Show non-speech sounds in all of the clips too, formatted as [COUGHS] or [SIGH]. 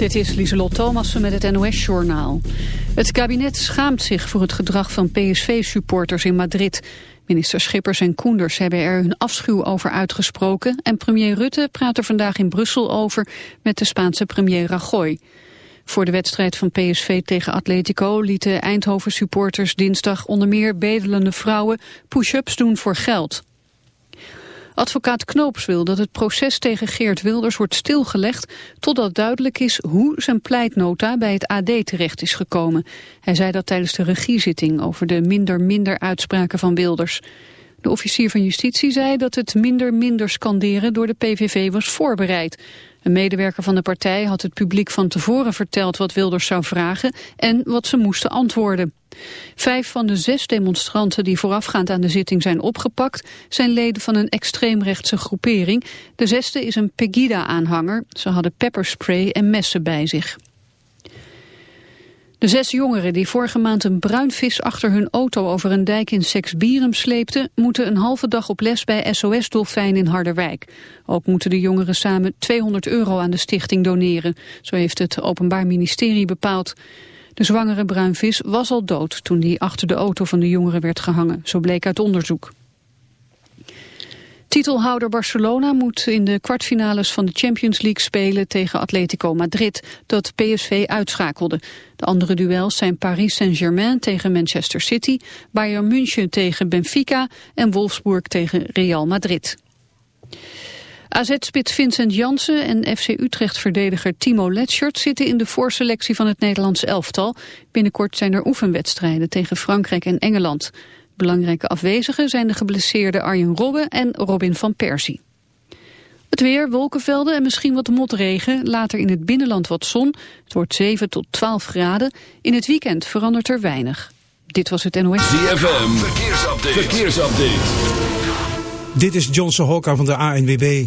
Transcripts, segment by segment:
Dit is Lieselot Thomassen met het NOS-journaal. Het kabinet schaamt zich voor het gedrag van PSV-supporters in Madrid. Minister Schippers en Koenders hebben er hun afschuw over uitgesproken... en premier Rutte praat er vandaag in Brussel over met de Spaanse premier Rajoy. Voor de wedstrijd van PSV tegen Atletico lieten Eindhoven-supporters dinsdag onder meer bedelende vrouwen push-ups doen voor geld. Advocaat Knoops wil dat het proces tegen Geert Wilders wordt stilgelegd totdat duidelijk is hoe zijn pleitnota bij het AD terecht is gekomen. Hij zei dat tijdens de regiezitting over de minder-minder uitspraken van Wilders. De officier van justitie zei dat het minder-minder scanderen door de PVV was voorbereid. Een medewerker van de partij had het publiek van tevoren verteld wat Wilders zou vragen en wat ze moesten antwoorden. Vijf van de zes demonstranten die voorafgaand aan de zitting zijn opgepakt zijn leden van een extreemrechtse groepering. De zesde is een Pegida-aanhanger. Ze hadden pepperspray en messen bij zich. De zes jongeren die vorige maand een bruinvis achter hun auto over een dijk in Seksbierum sleepten, moeten een halve dag op les bij SOS Dolfijn in Harderwijk. Ook moeten de jongeren samen 200 euro aan de stichting doneren. Zo heeft het Openbaar Ministerie bepaald. De zwangere bruinvis was al dood toen die achter de auto van de jongeren werd gehangen. Zo bleek uit onderzoek. Titelhouder Barcelona moet in de kwartfinales van de Champions League spelen tegen Atletico Madrid, dat PSV uitschakelde. De andere duels zijn Paris Saint-Germain tegen Manchester City, Bayern München tegen Benfica en Wolfsburg tegen Real Madrid. AZ-spits Vincent Jansen en FC Utrecht-verdediger Timo Letschert zitten in de voorselectie van het Nederlands elftal. Binnenkort zijn er oefenwedstrijden tegen Frankrijk en Engeland. Belangrijke afwezigen zijn de geblesseerde Arjen Robben en Robin van Persie. Het weer, wolkenvelden en misschien wat motregen. Later in het binnenland wat zon. Het wordt 7 tot 12 graden. In het weekend verandert er weinig. Dit was het NOS. ZFM, verkeersupdate. verkeersupdate. Dit is Johnson Hokka van de ANWB.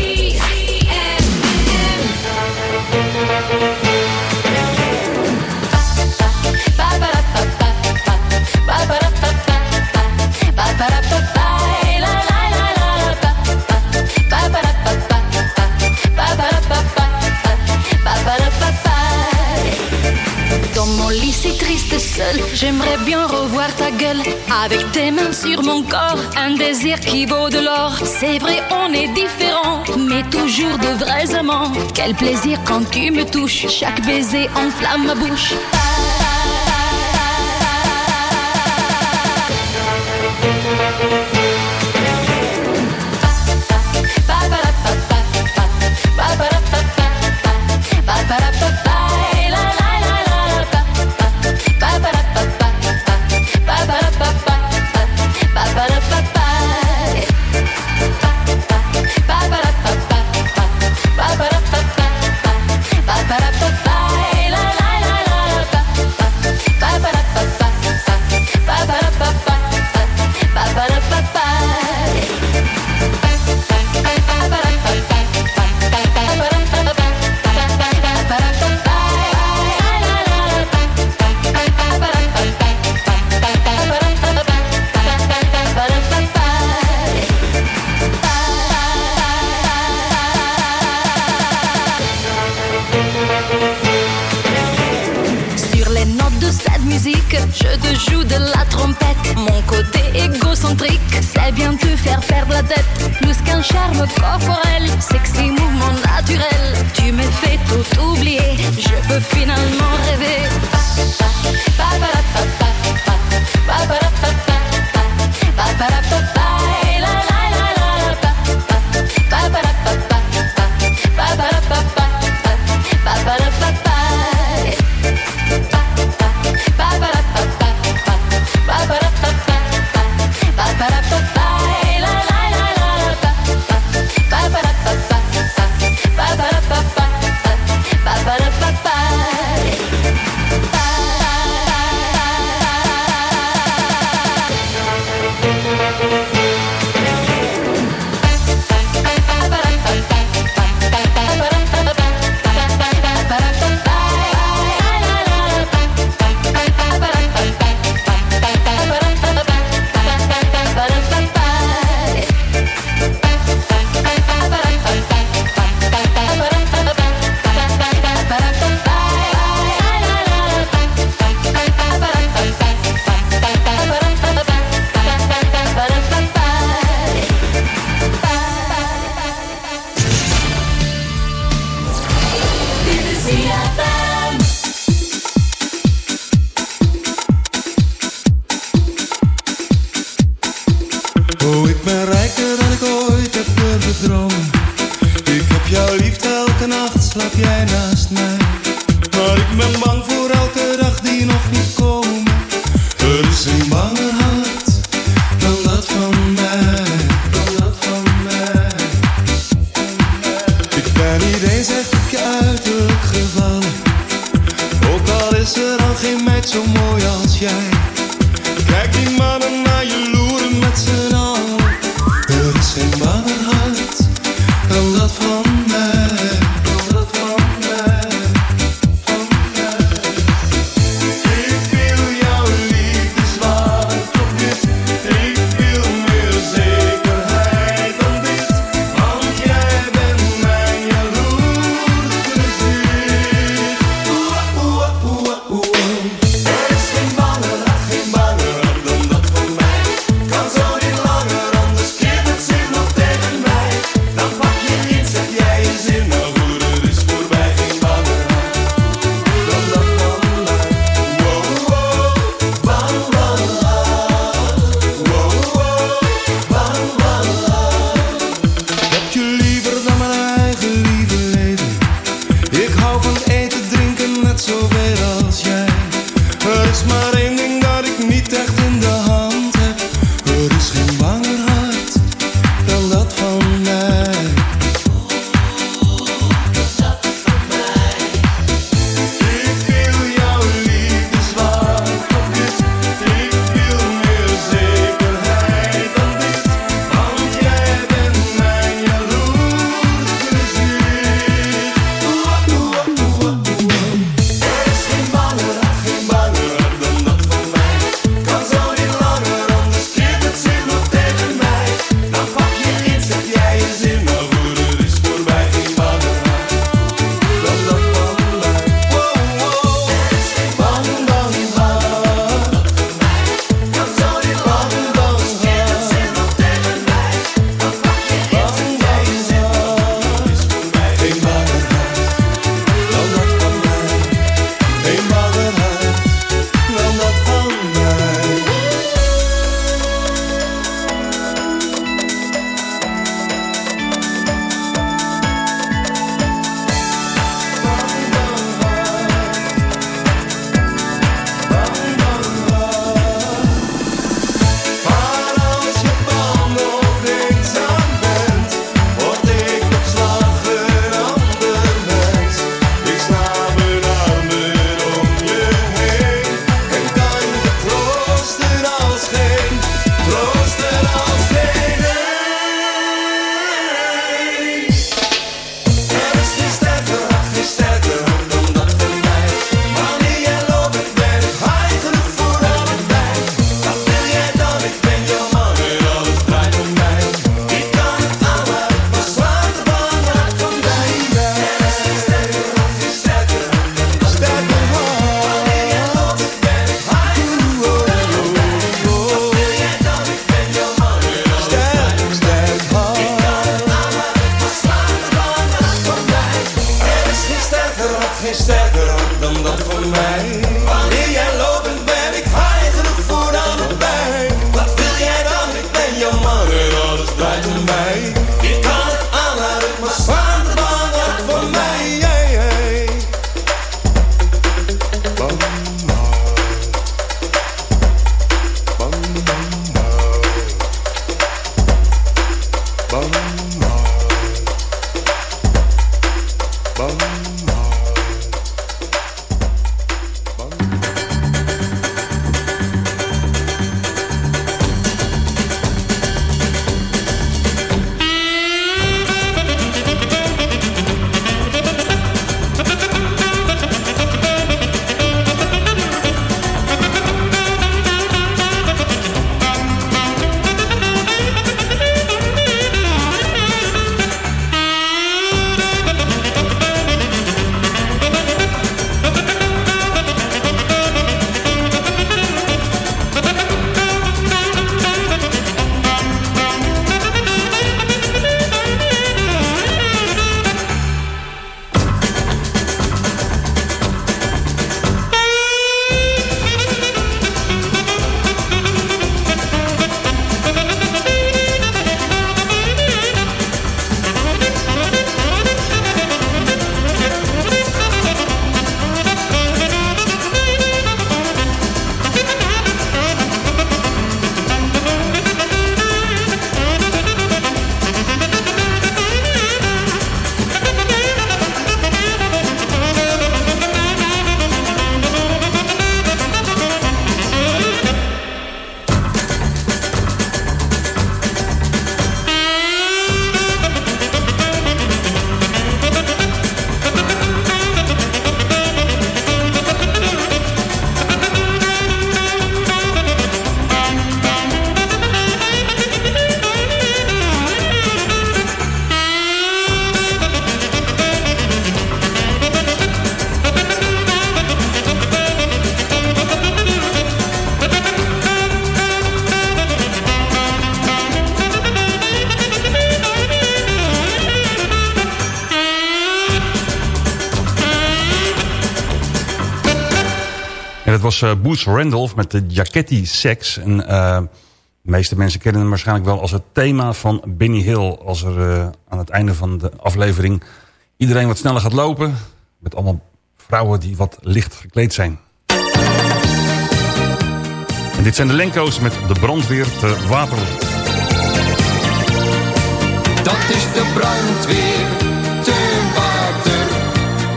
seul. J'aimerais bien revoir ta gueule avec tes mains sur mon corps. Un désir qui vaut de l'or. C'est vrai, on est différents, mais toujours de vrais amants. Quel plaisir quand tu me touches. Chaque baiser enflamme ma bouche. votre for pour elle, sexy nacht slaap jij naast mij. Maar ik ben bang voor elke dag die nog niet komt. Uh, Boots Randolph met de Jacketti Sex. En uh, de meeste mensen kennen hem waarschijnlijk wel als het thema van Benny Hill. Als er uh, aan het einde van de aflevering iedereen wat sneller gaat lopen. Met allemaal vrouwen die wat licht gekleed zijn. En dit zijn de Lenko's met de brandweer te water. Dat is de brandweer te water.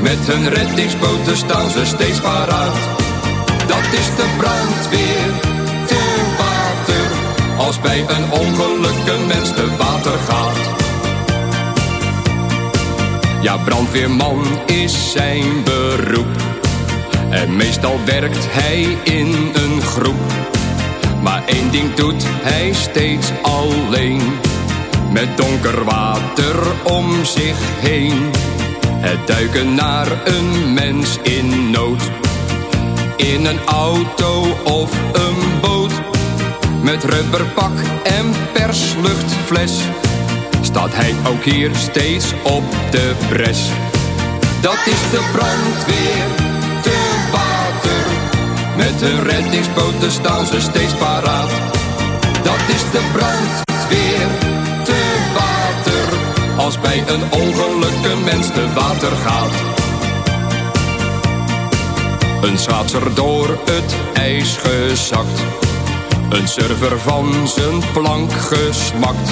Met hun reddingsboten staan ze steeds paraat. Dat is de brandweer te water. Als bij een ongeluk een mens te water gaat. Ja, brandweerman is zijn beroep. En meestal werkt hij in een groep. Maar één ding doet hij steeds alleen. Met donker water om zich heen. Het duiken naar een mens in nood. In een auto of een boot. Met rubberpak en persluchtfles. Staat hij ook hier steeds op de bres. Dat is de brandweer te water. Met hun reddingsboten staan ze steeds paraat. Dat is de brandweer te water. Als bij een ongeluk een mens te water gaat. Een schaatser door het ijs gezakt. Een surfer van zijn plank gesmakt.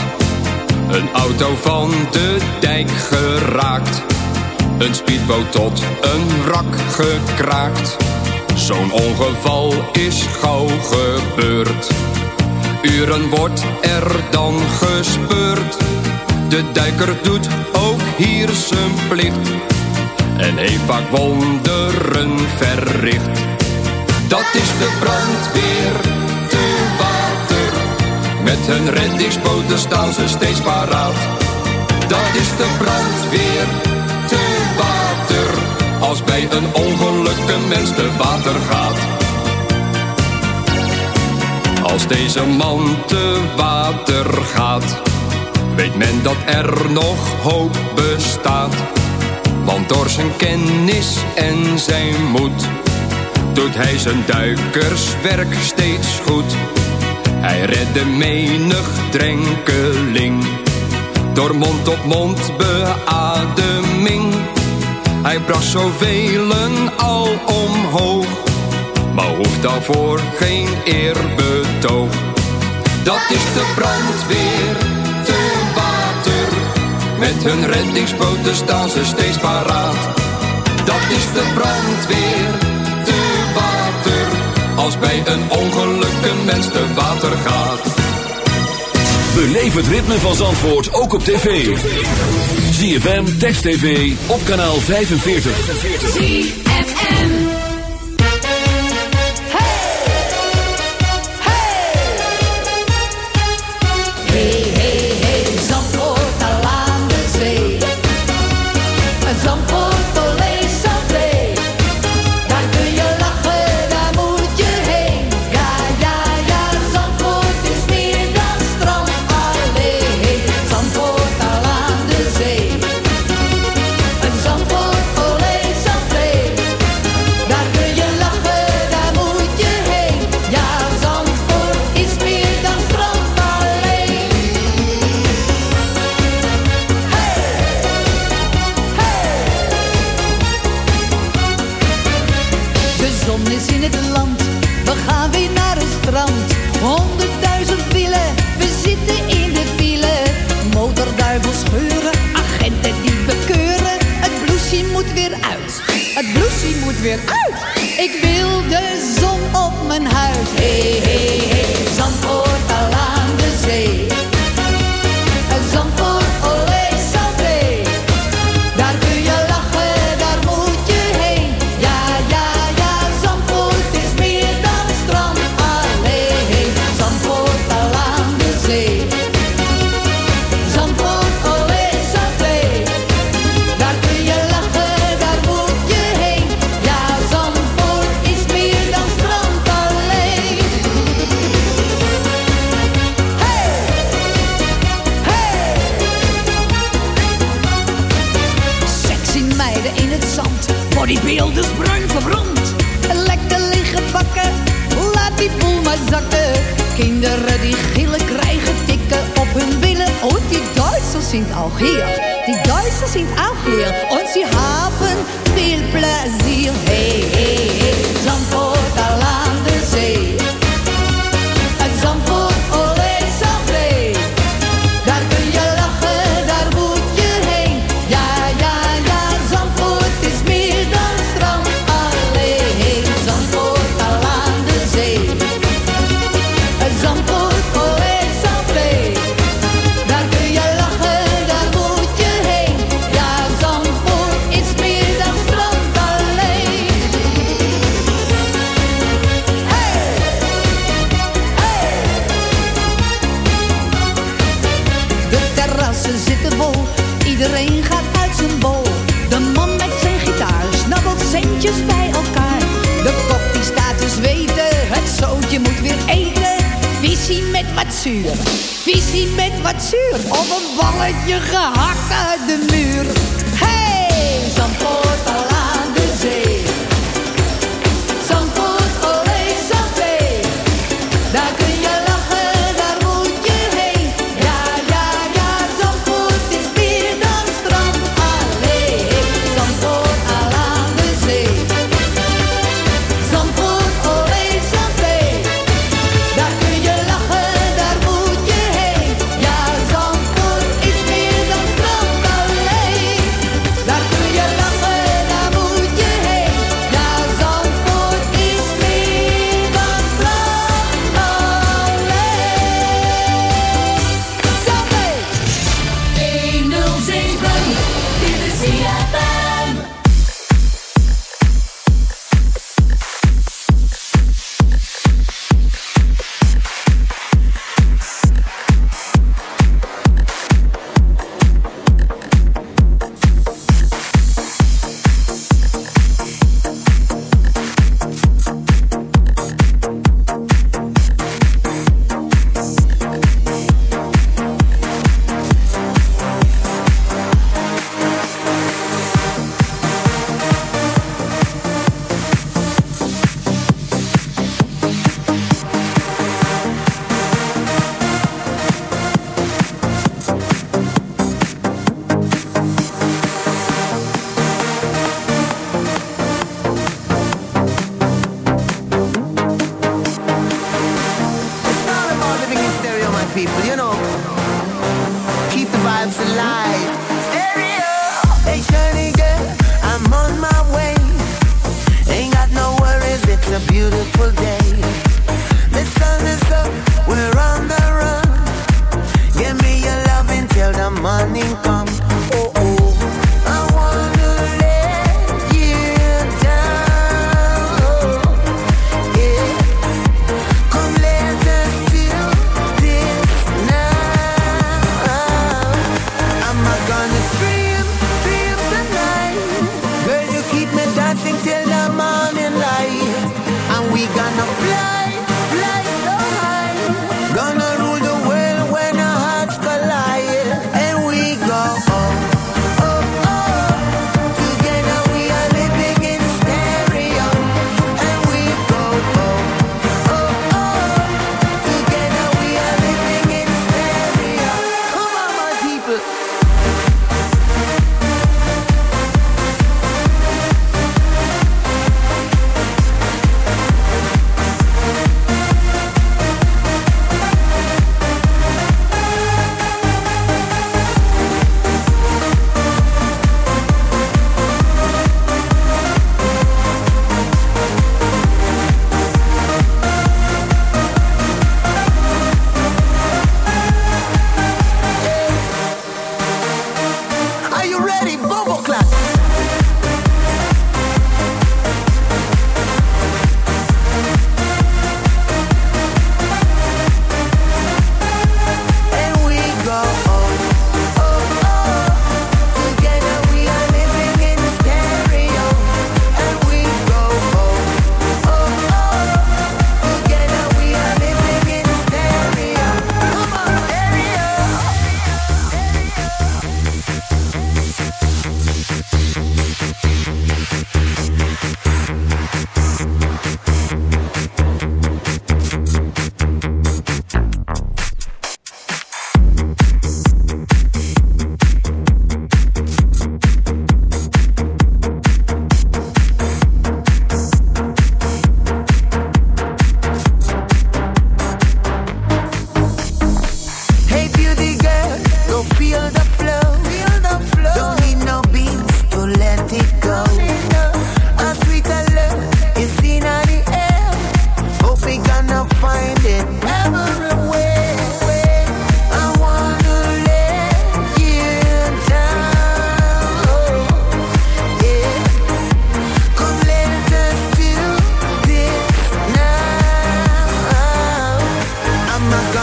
Een auto van de dijk geraakt. Een speedboot tot een wrak gekraakt. Zo'n ongeval is gauw gebeurd. Uren wordt er dan gespeurd. De duiker doet ook hier zijn plicht. En heeft vaak wonderen verricht. Dat is de brandweer te water. Met hun reddingsboten staan ze steeds paraat. Dat is de brandweer te water. Als bij een ongeluk een mens te water gaat. Als deze man te water gaat, weet men dat er nog hoop bestaat. Want door zijn kennis en zijn moed, doet hij zijn duikerswerk steeds goed. Hij redde menig drenkeling, door mond op mond beademing. Hij bracht zoveel al omhoog, maar hoeft daarvoor geen eerbetoog. Dat is de brandweer met hun reddingsboten staan ze steeds paraat. Dat is de brandweer te water, als bij een ongeluk een mens te water gaat. Beleef het ritme van Zandvoort ook op tv. ZFM, Text TV, op kanaal 45. ZFM.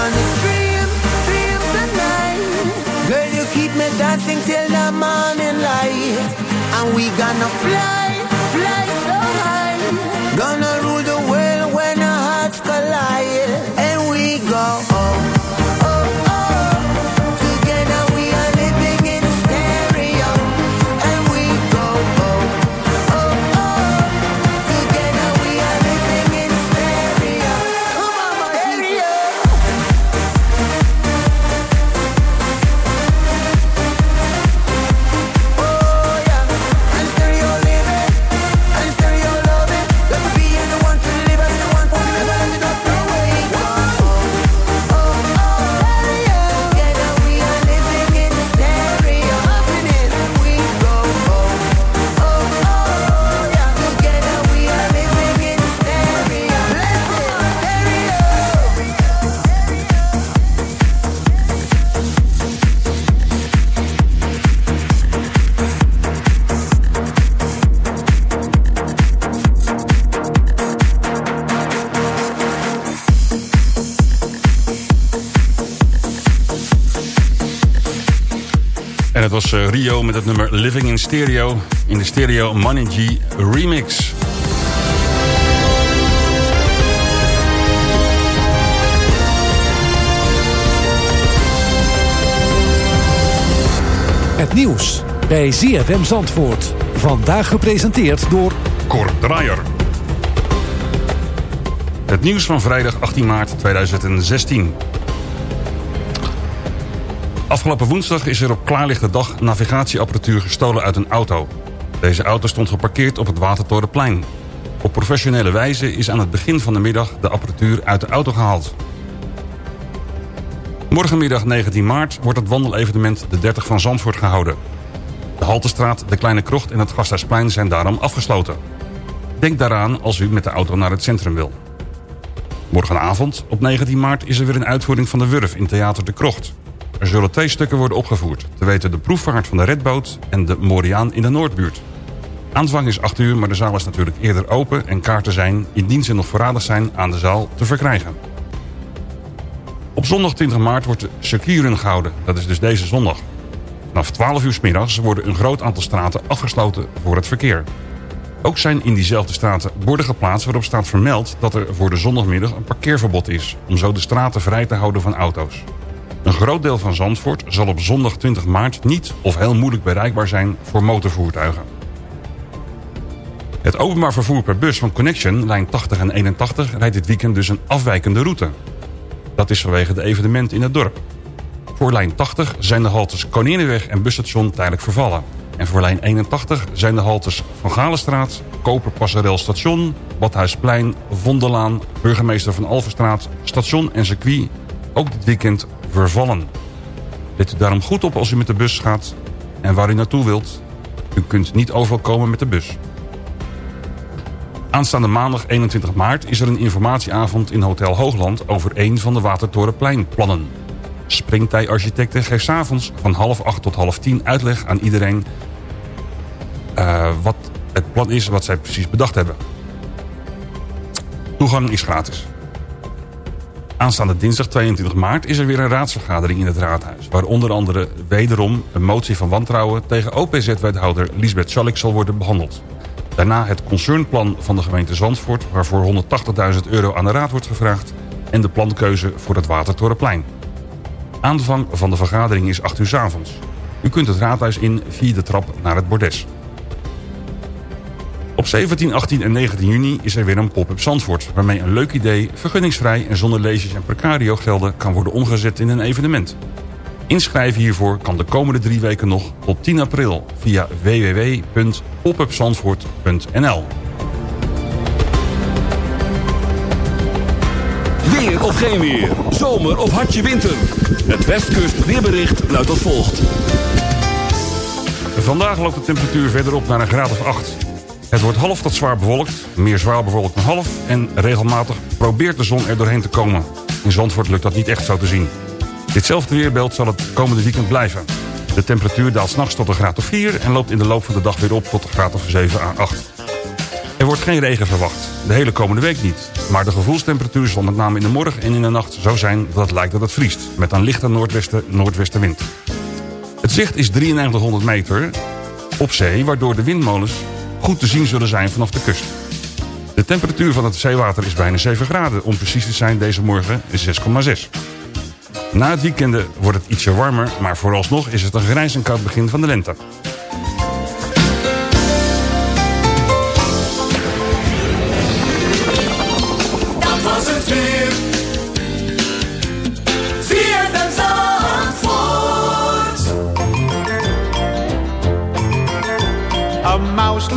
gonna dream, dream tonight. Girl, you keep me dancing till the morning light. And we gonna fly, fly so high. Gonna was eh, Rio met het nummer Living in Stereo. In de Stereo Money G remix. Het nieuws bij ZFM Zandvoort. Vandaag gepresenteerd door... Cor Draaier. Het nieuws van vrijdag 18 maart 2016. Afgelopen woensdag is er op klaarlichte dag navigatieapparatuur gestolen uit een auto. Deze auto stond geparkeerd op het Watertorenplein. Op professionele wijze is aan het begin van de middag de apparatuur uit de auto gehaald. Morgenmiddag 19 maart wordt het wandelevenement de 30 van Zandvoort gehouden. De Haltestraat, de Kleine Krocht en het Gasthuisplein zijn daarom afgesloten. Denk daaraan als u met de auto naar het centrum wil. Morgenavond, op 19 maart, is er weer een uitvoering van de Wurf in Theater de Krocht. Er zullen twee stukken worden opgevoerd. Te weten de proefvaart van de redboot en de Moriaan in de Noordbuurt. Aanvang is 8 uur, maar de zaal is natuurlijk eerder open... en kaarten zijn, indien ze nog voorradig zijn, aan de zaal te verkrijgen. Op zondag 20 maart wordt de circuitrun gehouden. Dat is dus deze zondag. Vanaf 12 uur middags worden een groot aantal straten afgesloten voor het verkeer. Ook zijn in diezelfde straten borden geplaatst waarop staat vermeld... dat er voor de zondagmiddag een parkeerverbod is... om zo de straten vrij te houden van auto's. Een groot deel van Zandvoort zal op zondag 20 maart niet of heel moeilijk bereikbaar zijn voor motorvoertuigen. Het openbaar vervoer per bus van Connection, lijn 80 en 81, rijdt dit weekend dus een afwijkende route. Dat is vanwege de evenement in het dorp. Voor lijn 80 zijn de haltes Koninginweg en busstation tijdelijk vervallen. En voor lijn 81 zijn de haltes Van Galenstraat, Koper Passerel Station, Badhuisplein, Vondelaan, Burgemeester van Alverstraat, Station en Circuit ook dit weekend vervallen. Let u daarom goed op als u met de bus gaat en waar u naartoe wilt. U kunt niet overal komen met de bus. Aanstaande maandag 21 maart is er een informatieavond in Hotel Hoogland... over een van de Watertorenpleinplannen. Springtij-architecten geeft 's avonds van half acht tot half tien uitleg aan iedereen... eh, wat het plan is, wat zij precies bedacht hebben. Toegang is gratis. Aanstaande dinsdag 22 maart is er weer een raadsvergadering in het raadhuis... waar onder andere wederom een motie van wantrouwen... tegen OPZ-wethouder Lisbeth Schallik zal worden behandeld. Daarna het concernplan van de gemeente Zandvoort... waarvoor 180.000 euro aan de raad wordt gevraagd... en de plankeuze voor het Watertorenplein. Aanvang van de vergadering is 8 uur 's avonds. U kunt het raadhuis in via de trap naar het bordes. Op 17, 18 en 19 juni is er weer een pop-up Zandvoort... waarmee een leuk idee, vergunningsvrij en zonder leesjes en precario gelden... kan worden omgezet in een evenement. Inschrijven hiervoor kan de komende drie weken nog tot 10 april... via www.popupzandvoort.nl Weer of geen weer, zomer of hartje winter. Het Westkust weerbericht luidt als volgt. Vandaag loopt de temperatuur verder op naar een graad of 8. Het wordt half tot zwaar bewolkt, meer zwaar bewolkt dan half... en regelmatig probeert de zon er doorheen te komen. In Zandvoort lukt dat niet echt zo te zien. Ditzelfde weerbeeld zal het komende weekend blijven. De temperatuur daalt s'nachts tot een graad of 4... en loopt in de loop van de dag weer op tot een graad of 7 à 8. Er wordt geen regen verwacht, de hele komende week niet. Maar de gevoelstemperatuur zal met name in de morgen en in de nacht zo zijn... dat het lijkt dat het vriest, met een lichte noordwesten, noordwestenwind. Het zicht is 9300 meter op zee... waardoor de windmolens goed te zien zullen zijn vanaf de kust. De temperatuur van het zeewater is bijna 7 graden. Om precies te zijn deze morgen is 6,6. Na het weekend wordt het ietsje warmer... maar vooralsnog is het een grijs en koud begin van de lente.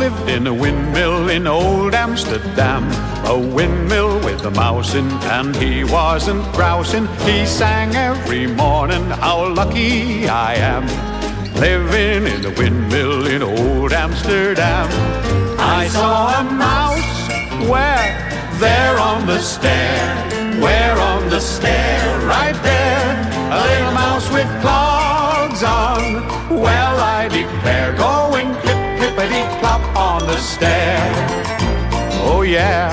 Lived in a windmill in old Amsterdam. A windmill with a mouse in, and he wasn't grousing. He sang every morning, How lucky I am. Living in a windmill in old Amsterdam. I saw a mouse where? There on the stair. Where on the stair? Right there. A little mouse with clogs on. Well, I declare, going clop on the stair. Oh, yeah.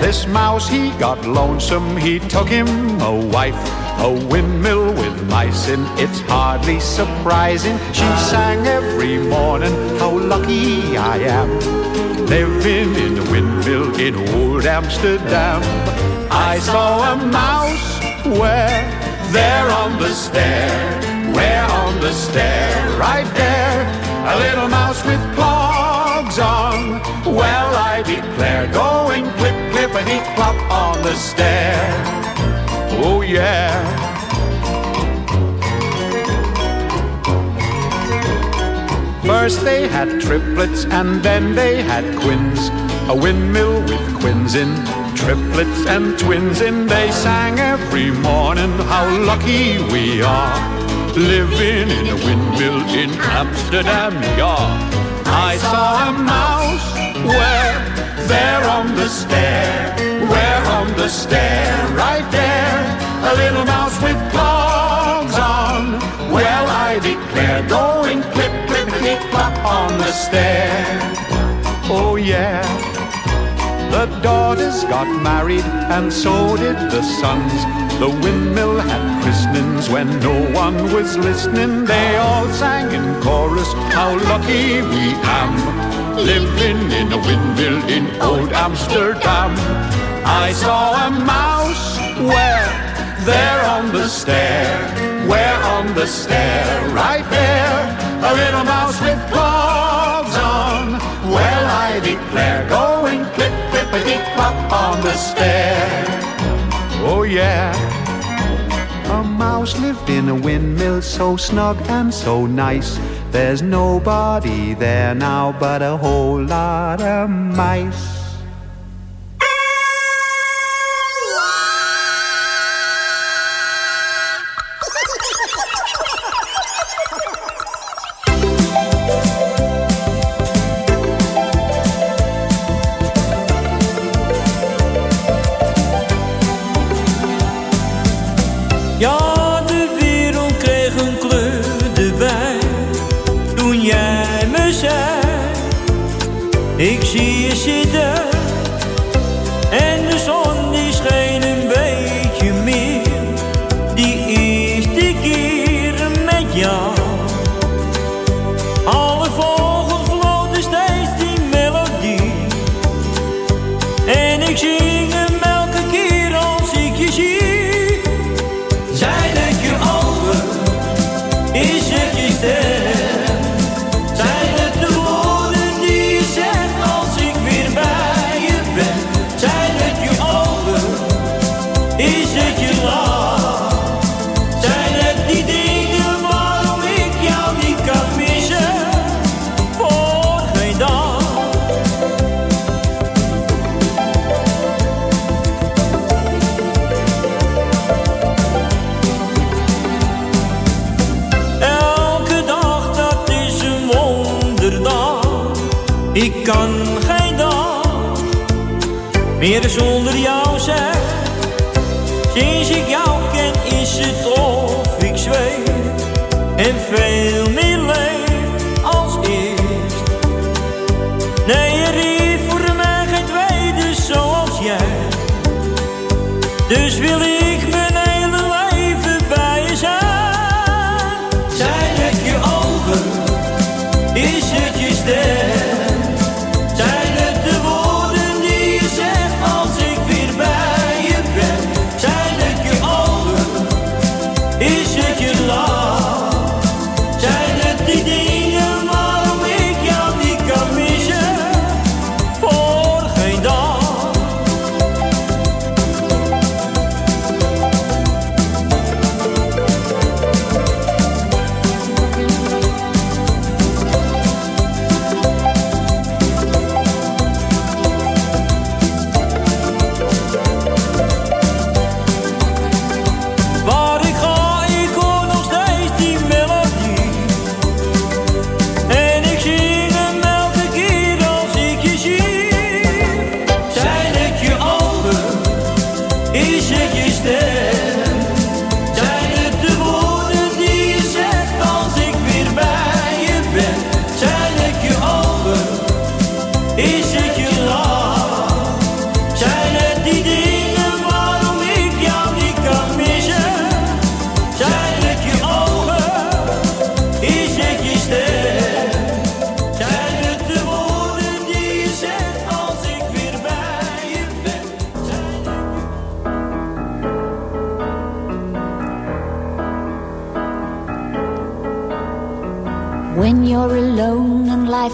This mouse, he got lonesome. He took him a wife. A windmill with mice in. It's hardly surprising. She sang every morning, How lucky I am. Living in a windmill in old Amsterdam. I saw a mouse where? There on the stair. Where on the stair? Right there. A little mouse with clogs on. Well, I declare, going clip, clippity clop on the stair. Oh, yeah. First they had triplets and then they had quins. A windmill with quins in, triplets and twins in. They sang every morning how lucky we are. Living in a windmill in Amsterdam, yeah. I saw a mouse where? There on the stair. Where on the stair? Right there. A little mouse with clogs on. Well, I declare, going clip, clippity clop on the stair. Oh, yeah. The daughters got married and so did the sons. The windmill had christenings when no one was listening. They all sang in chorus, how lucky we am. Living in a windmill in old Amsterdam. I saw a mouse where? There on the stair. Where on the stair? Right there. A little mouse with clogs on. Well, I declare, going clip, clip, a clip, clop on the stair. Yeah. A mouse lived in a windmill so snug and so nice. There's nobody there now but a whole lot of mice. Meer zonder jou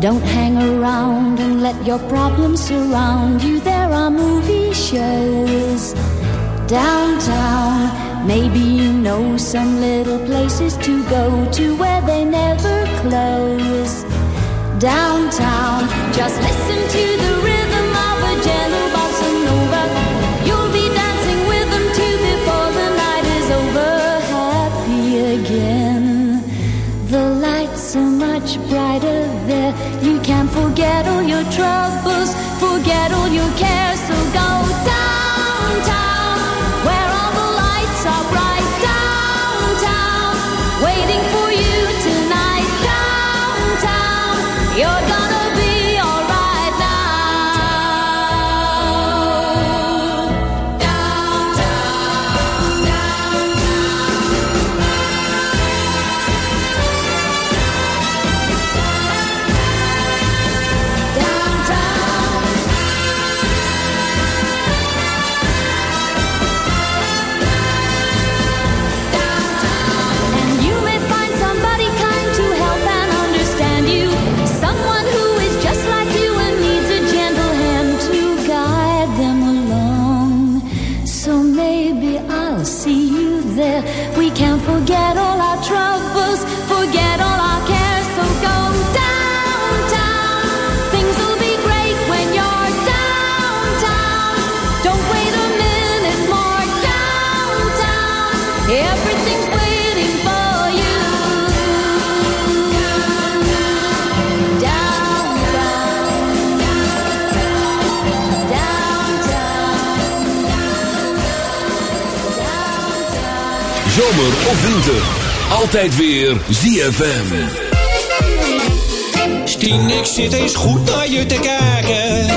Don't hang around and let your problems surround you. There are movie shows downtown. Maybe you know some little places to go to where they never close. Downtown, just listen to the rhythm of a gentle bossa nova. You'll be dancing with them too before the night is over. Happy again. The lights are much brighter there. You can forget all your troubles, forget all your cares. Altijd weer ZFM. Stien, ik zit eens goed naar je te kijken.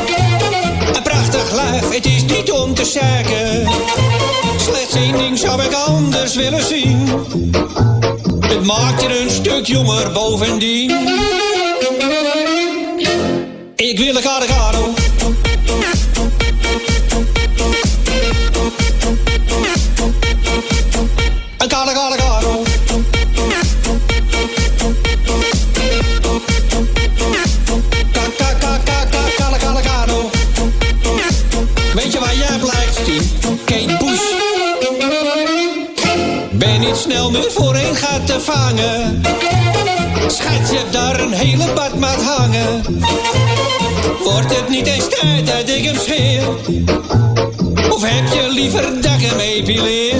Een prachtig lijf, het is niet om te zeiken. Slechts één ding zou ik anders willen zien. Het maakt je een stuk jonger bovendien. Ik wil een caricano. Meer voorheen gaat vangen. Schat, je daar een hele badmat hangen. Wordt het niet eens tijd dat ik hem scheer? Of heb je liever dat ik hem epileer?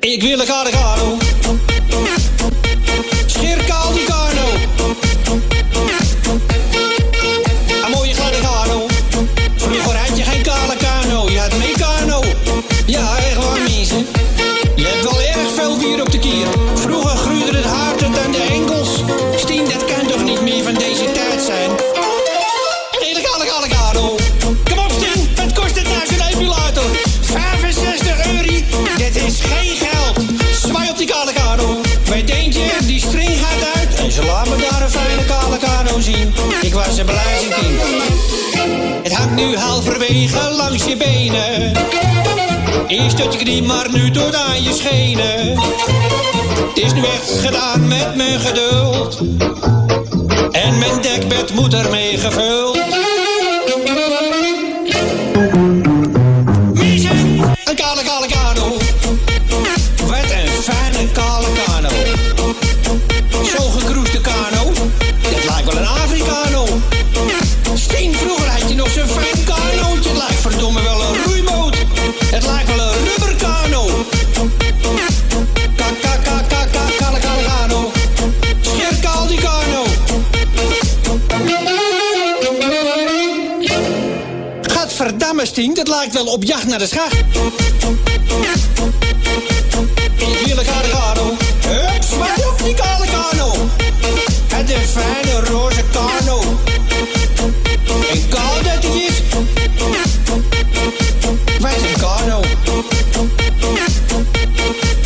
Ik wil een caricano. Langs je benen. Eerst tot je knie, maar nu tot aan je schenen. Het is nu echt gedaan met mijn geduld. En mijn dekbed moet ermee gevuld. Op jacht naar de schacht. In je vierlijk harde kano. Hup, zwaai op die kale kano. En de fijne roze kano. En kaal dat die is. Wij.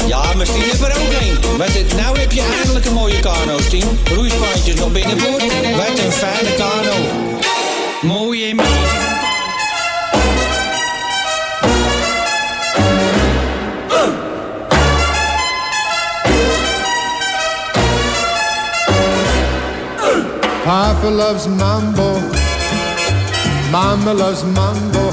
Ja, maar Stien heeft er ook een. Wat het, nou heb je eindelijk een mooie kano, Stien. Roeispaantjes nog binnenboord. Wat een fijne kano. Mooie meisje. Papa loves mambo. Mama loves mambo.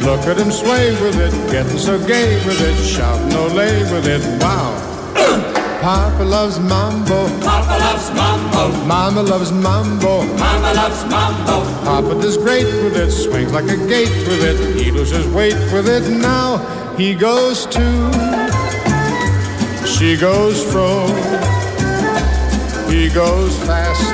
Look at him sway with it, getting so gay with it, shouting olay with it. Wow. [COUGHS] Papa loves mambo. Papa loves mambo. Mama loves mambo. Mama loves mambo. Papa does great with it, swings like a gate with it. He loses weight with it. Now he goes to. She goes fro. He goes fast.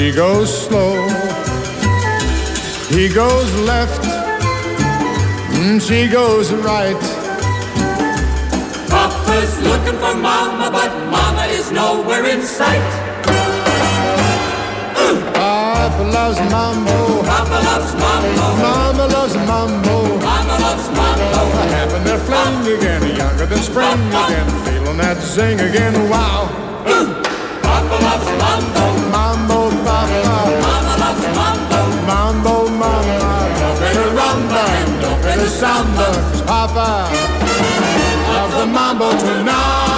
She goes slow. He goes left, mm, she goes right. Papa's looking for mama, but mama is nowhere in sight. Papa loves mambo. Papa loves mambo. Mama loves mambo. Mama loves mambo. Having their fling again, younger than spring again, feeling that zing again. Wow. Papa loves the mambo tonight.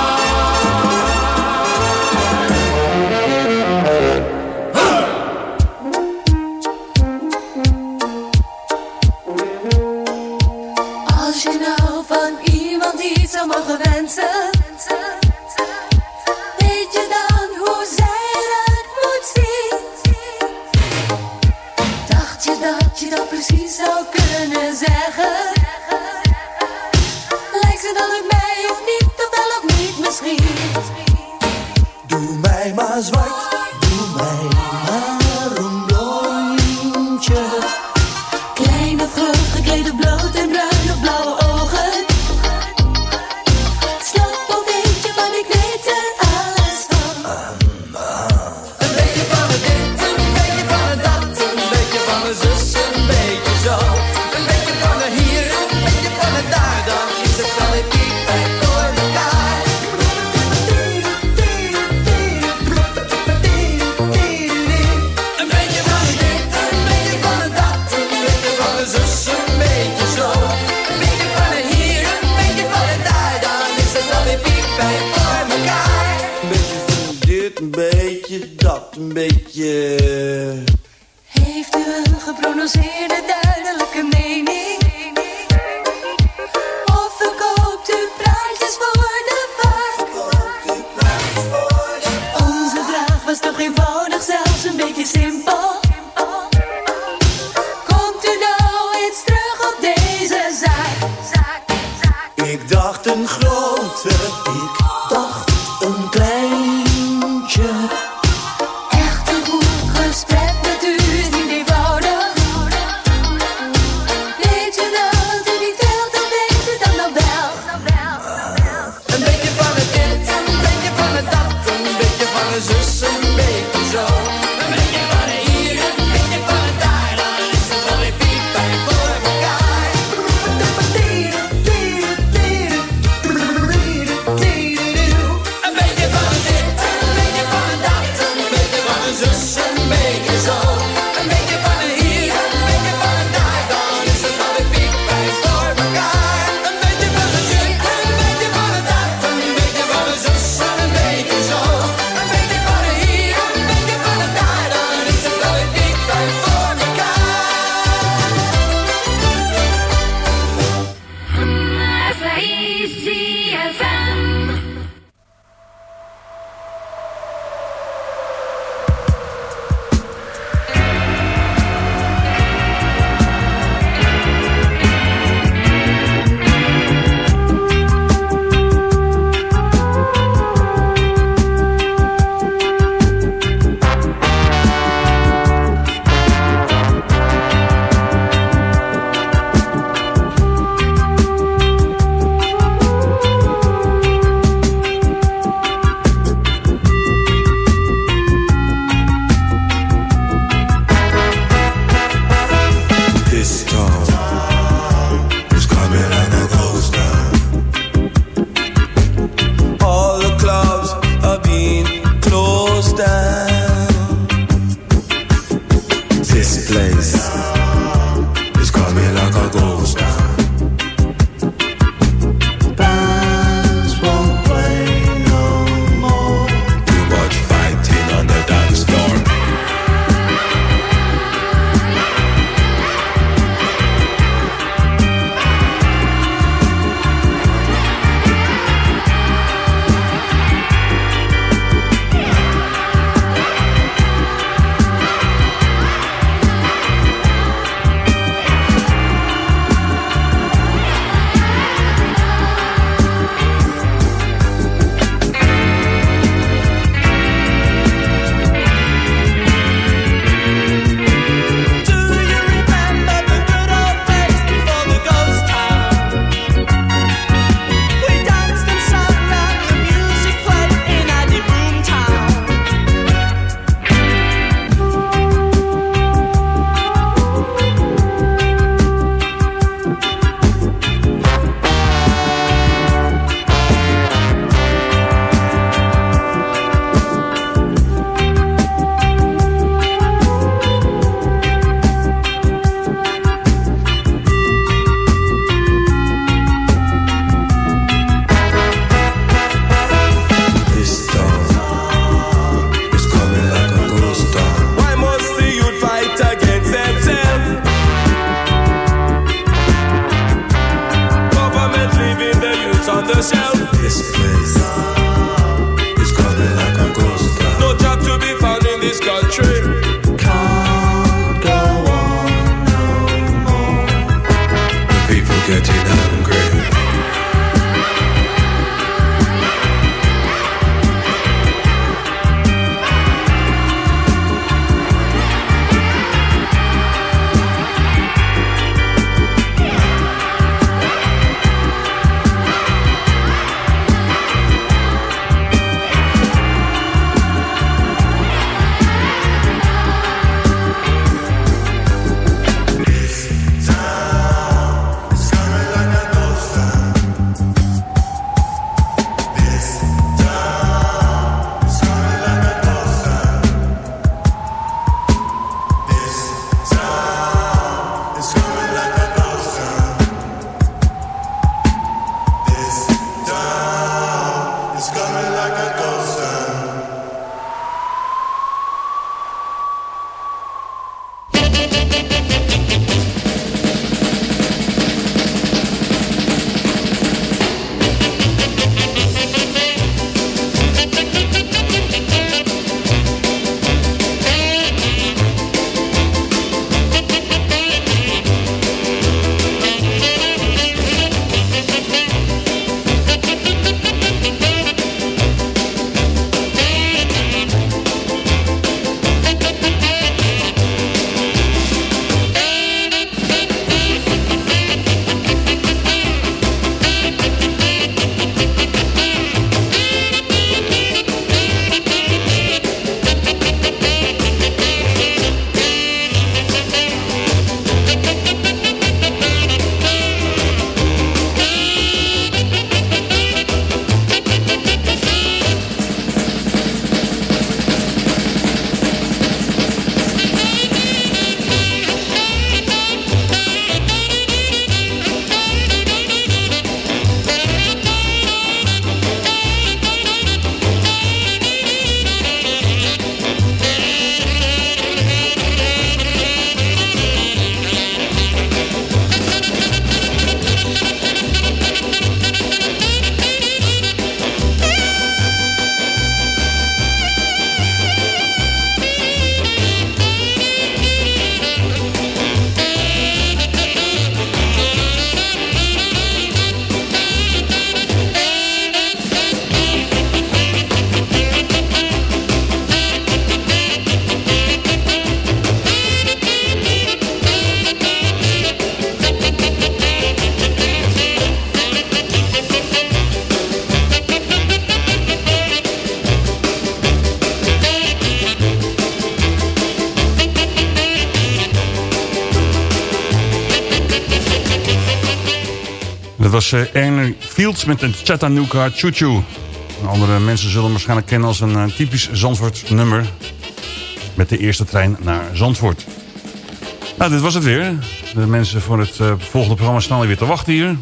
Thank [LAUGHS] you. Was eh, Ernie Fields met een Chattanooga Choo Choo. Andere mensen zullen hem waarschijnlijk kennen als een eh, typisch Zandvoort nummer. Met de eerste trein naar Zandvoort. Nou, dit was het weer. De mensen voor het eh, volgende programma staan weer te wachten hier.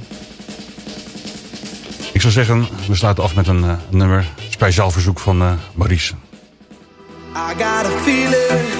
Ik zou zeggen, we sluiten af met een eh, nummer. Speciaal verzoek van eh, Maurice. I got a feeling